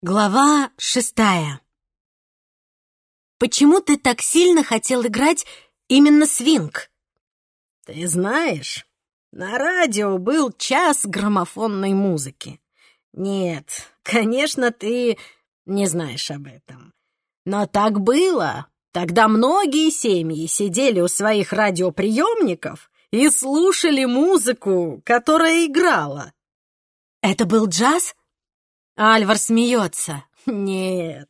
Глава шестая. Почему ты так сильно хотел играть именно свинг? Ты знаешь, на радио был час граммофонной музыки. Нет, конечно, ты не знаешь об этом. Но так было. Тогда многие семьи сидели у своих радиоприемников и слушали музыку, которая играла. Это был джаз? Альвар смеется. Нет,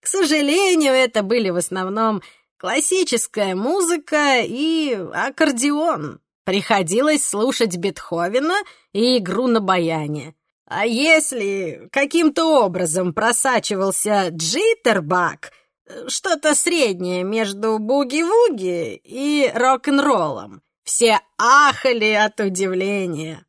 к сожалению, это были в основном классическая музыка и аккордеон. Приходилось слушать Бетховена и игру на баяне. А если каким-то образом просачивался джиттербак, что-то среднее между буги-вуги и рок-н-роллом, все ахали от удивления.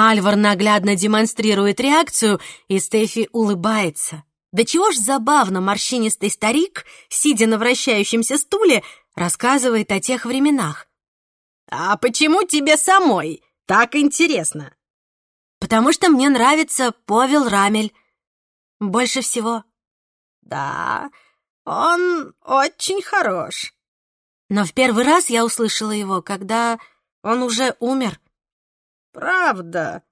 Альвар наглядно демонстрирует реакцию, и Стефи улыбается. Да чего ж забавно морщинистый старик, сидя на вращающемся стуле, рассказывает о тех временах. «А почему тебе самой так интересно?» «Потому что мне нравится Повел Рамель. Больше всего». «Да, он очень хорош». Но в первый раз я услышала его, когда он уже умер. «Правда?»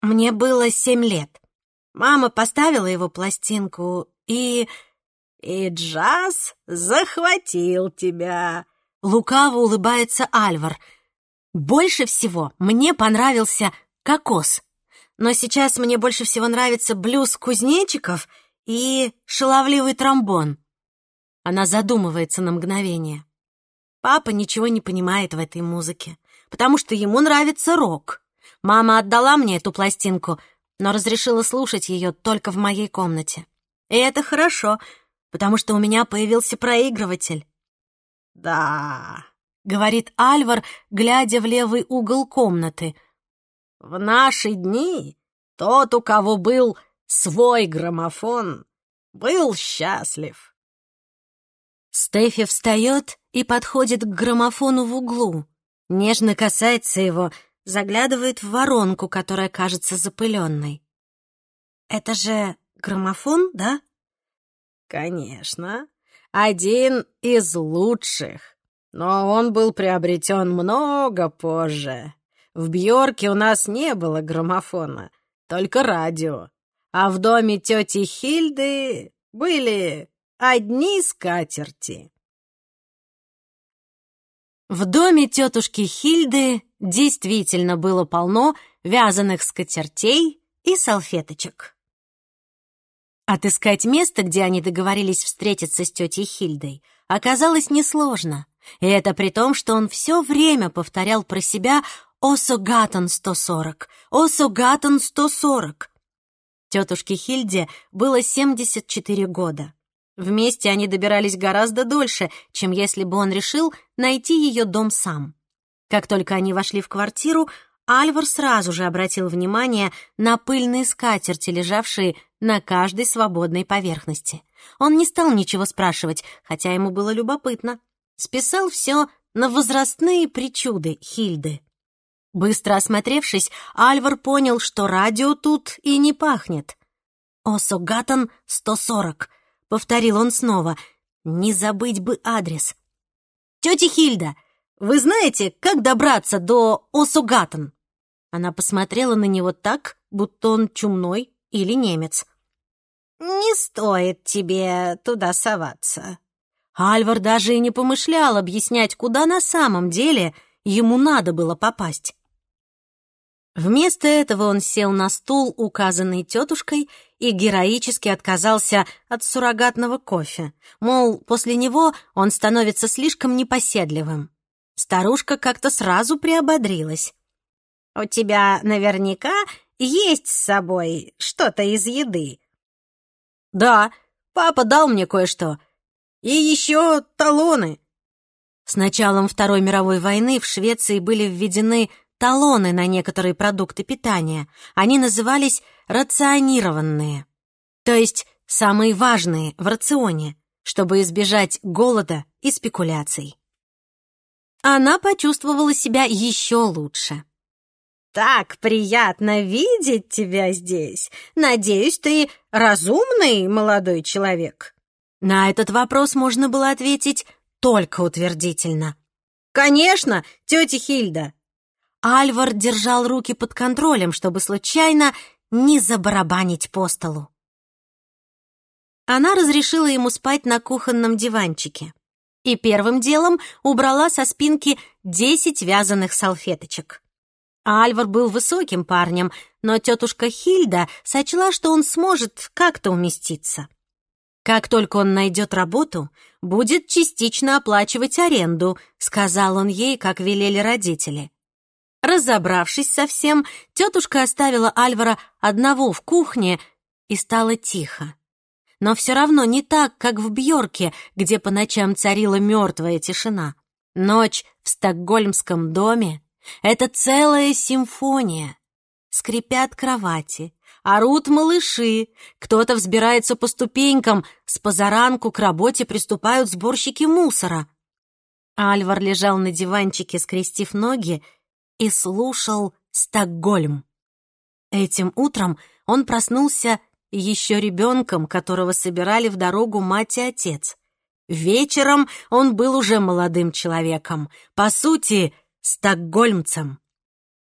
Мне было семь лет. Мама поставила его пластинку, и... «И джаз захватил тебя!» Лукаво улыбается Альвар. «Больше всего мне понравился кокос. Но сейчас мне больше всего нравится блюз кузнечиков и шаловливый тромбон». Она задумывается на мгновение. Папа ничего не понимает в этой музыке потому что ему нравится рок. Мама отдала мне эту пластинку, но разрешила слушать ее только в моей комнате. И это хорошо, потому что у меня появился проигрыватель. «Да», — говорит Альвар, глядя в левый угол комнаты. «В наши дни тот, у кого был свой граммофон, был счастлив». Стефи встает и подходит к граммофону в углу. Нежно касается его, заглядывает в воронку, которая кажется запыленной. «Это же граммофон, да?» «Конечно. Один из лучших. Но он был приобретен много позже. В Бьорке у нас не было граммофона, только радио. А в доме тети Хильды были одни скатерти. В доме тетушки Хильды действительно было полно вязаных скатертей и салфеточек. Отыскать место, где они договорились встретиться с тетей Хильдой, оказалось несложно. И это при том, что он все время повторял про себя «Осогатон 140», «Осогатон 140». Тетушке Хильде было 74 года. Вместе они добирались гораздо дольше, чем если бы он решил найти ее дом сам. Как только они вошли в квартиру, Альвар сразу же обратил внимание на пыльные скатерти, лежавшие на каждой свободной поверхности. Он не стал ничего спрашивать, хотя ему было любопытно. Списал все на возрастные причуды Хильды. Быстро осмотревшись, Альвар понял, что радио тут и не пахнет. «Осогатан 140», — повторил он снова. «Не забыть бы адрес». «Тетя Хильда, вы знаете, как добраться до Осугатан?» Она посмотрела на него так, будто он чумной или немец. «Не стоит тебе туда соваться». Альвар даже и не помышлял объяснять, куда на самом деле ему надо было попасть. Вместо этого он сел на стул, указанный тетушкой, и героически отказался от суррогатного кофе. Мол, после него он становится слишком непоседливым. Старушка как-то сразу приободрилась. «У тебя наверняка есть с собой что-то из еды». «Да, папа дал мне кое-что. И еще талоны». С началом Второй мировой войны в Швеции были введены талоны на некоторые продукты питания. Они назывались рационированные, то есть самые важные в рационе, чтобы избежать голода и спекуляций. Она почувствовала себя еще лучше. так приятно видеть тебя здесь. Надеюсь, ты разумный молодой человек». На этот вопрос можно было ответить только утвердительно. «Конечно, тетя Хильда!» Альвар держал руки под контролем, чтобы случайно не забарабанить по столу. Она разрешила ему спать на кухонном диванчике и первым делом убрала со спинки десять вязаных салфеточек. Альвар был высоким парнем, но тетушка Хильда сочла, что он сможет как-то уместиться. Как только он найдет работу, будет частично оплачивать аренду, сказал он ей, как велели родители. Разобравшись со всем, тетушка оставила Альвара одного в кухне и стало тихо. Но все равно не так, как в Бьорке, где по ночам царила мертвая тишина. Ночь в стокгольмском доме — это целая симфония. Скрипят кровати, орут малыши, кто-то взбирается по ступенькам, с позаранку к работе приступают сборщики мусора. Альвар лежал на диванчике, скрестив ноги, и слушал Стокгольм. Этим утром он проснулся еще ребенком, которого собирали в дорогу мать и отец. Вечером он был уже молодым человеком, по сути, стокгольмцем.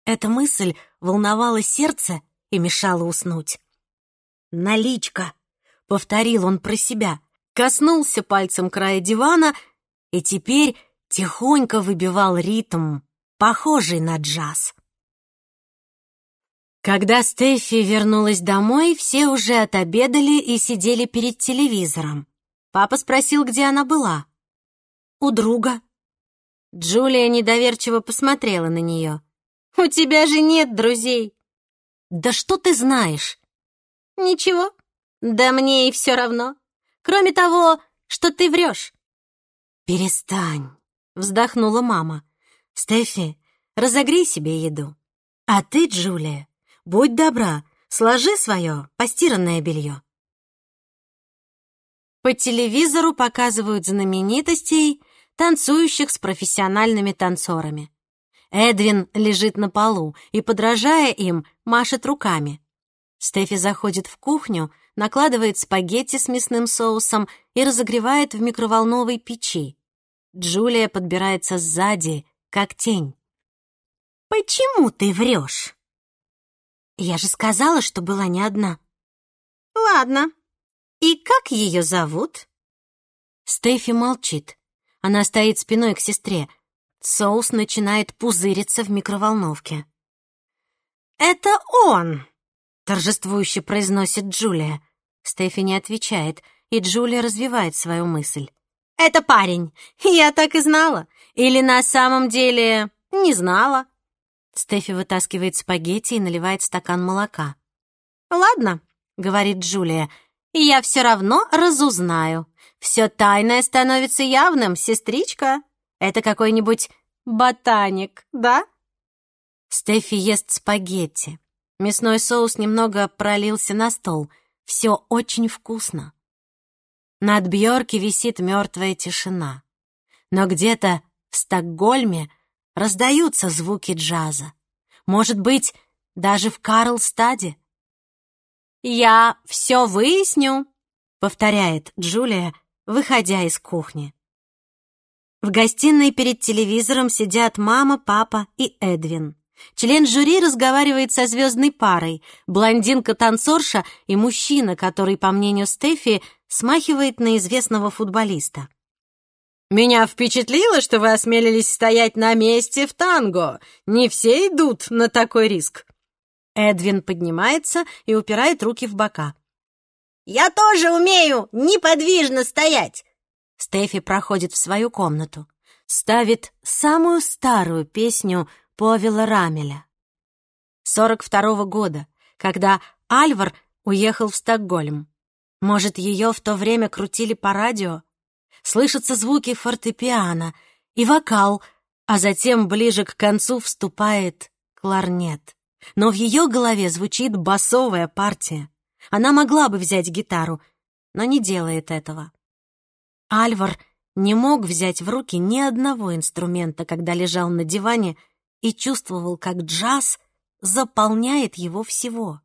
Эта мысль волновала сердце и мешала уснуть. «Наличка!» — повторил он про себя, коснулся пальцем края дивана и теперь тихонько выбивал ритм, похожий на джаз. Когда Стефи вернулась домой, все уже отобедали и сидели перед телевизором. Папа спросил, где она была. «У друга». Джулия недоверчиво посмотрела на нее. «У тебя же нет друзей». «Да что ты знаешь?» «Ничего. Да мне и все равно. Кроме того, что ты врешь». «Перестань», — вздохнула мама. «Стефи, разогрей себе еду. А ты, Джулия, будь добра, сложи свое постиранное белье». По телевизору показывают знаменитостей, танцующих с профессиональными танцорами. Эдвин лежит на полу и, подражая им, машет руками. Стефи заходит в кухню, накладывает спагетти с мясным соусом и разогревает в микроволновой печи. Джулия подбирается сзади, как тень. «Почему ты врешь?» «Я же сказала, что была не одна». «Ладно. И как ее зовут?» Стефи молчит. Она стоит спиной к сестре. Соус начинает пузыриться в микроволновке. «Это он!» — торжествующе произносит Джулия. Стефи не отвечает, и Джулия развивает свою мысль. «Это парень! Я так и знала! Или на самом деле не знала!» Стефи вытаскивает спагетти и наливает стакан молока. «Ладно», — говорит Джулия, — «я все равно разузнаю. Все тайное становится явным, сестричка. Это какой-нибудь ботаник, да?» Стефи ест спагетти. Мясной соус немного пролился на стол. Все очень вкусно. Над Бьорки висит мертвая тишина. Но где-то в Стокгольме раздаются звуки джаза. Может быть, даже в Карлстаде. «Я все выясню», — повторяет Джулия, выходя из кухни. В гостиной перед телевизором сидят мама, папа и Эдвин. Член жюри разговаривает со звездной парой, блондинка-танцорша и мужчина, который, по мнению Стефи, смахивает на известного футболиста. «Меня впечатлило, что вы осмелились стоять на месте в танго. Не все идут на такой риск». Эдвин поднимается и упирает руки в бока. «Я тоже умею неподвижно стоять!» Стефи проходит в свою комнату. Ставит самую старую песню Повела Рамеля. 42-го года, когда Альвар уехал в Стокгольм. Может, ее в то время крутили по радио? Слышатся звуки фортепиано и вокал, а затем ближе к концу вступает кларнет. Но в ее голове звучит басовая партия. Она могла бы взять гитару, но не делает этого. Альвар не мог взять в руки ни одного инструмента, когда лежал на диване и чувствовал, как джаз заполняет его всего.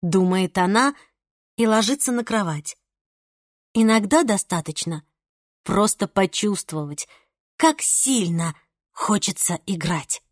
Думает она и ложится на кровать. Иногда достаточно просто почувствовать, как сильно хочется играть.